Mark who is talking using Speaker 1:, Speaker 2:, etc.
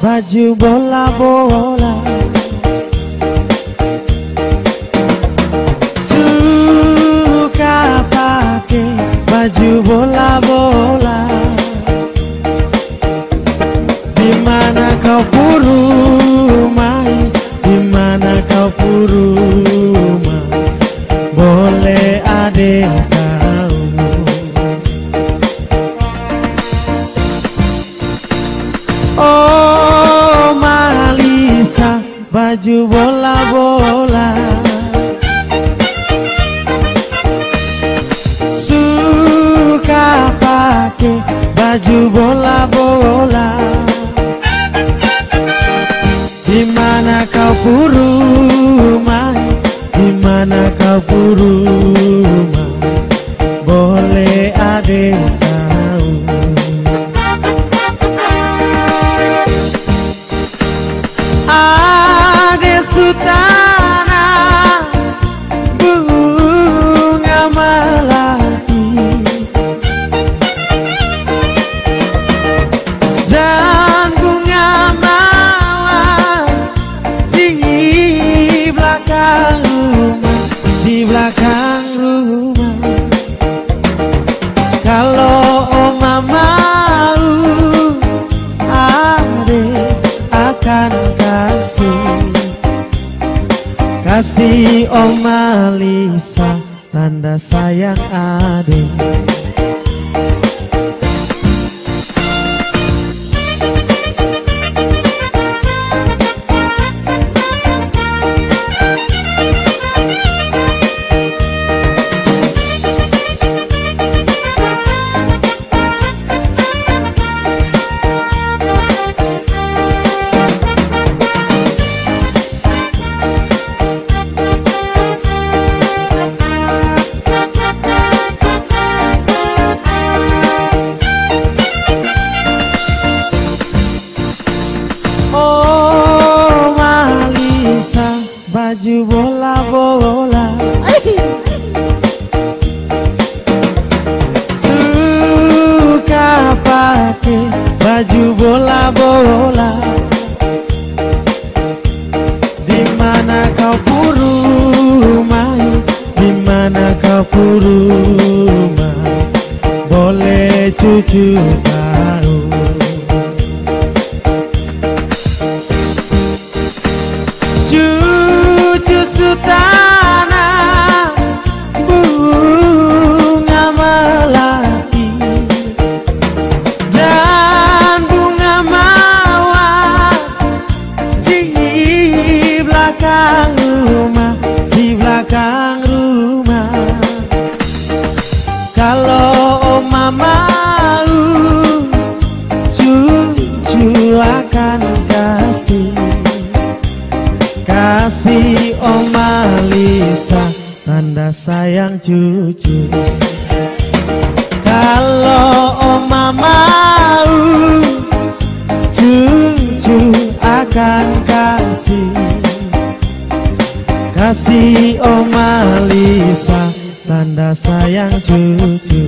Speaker 1: baju bola-bola. Suka pakai baju bola-bola. Di mana kau buru Baju bola-bola. Suka pakai baju bola-bola kasih. Kasih oma Lisa tanda sayang ade baju bola-bola Suka pakai baju bola-bola Di mana kau buru main? Di mana kau buru main? Boleh cucu tahu. Cucu sutana Tanda sayang cucu Kalau Oma mau Cucu akan kasih. Kasih Oma Lisa Tanda sayang cucu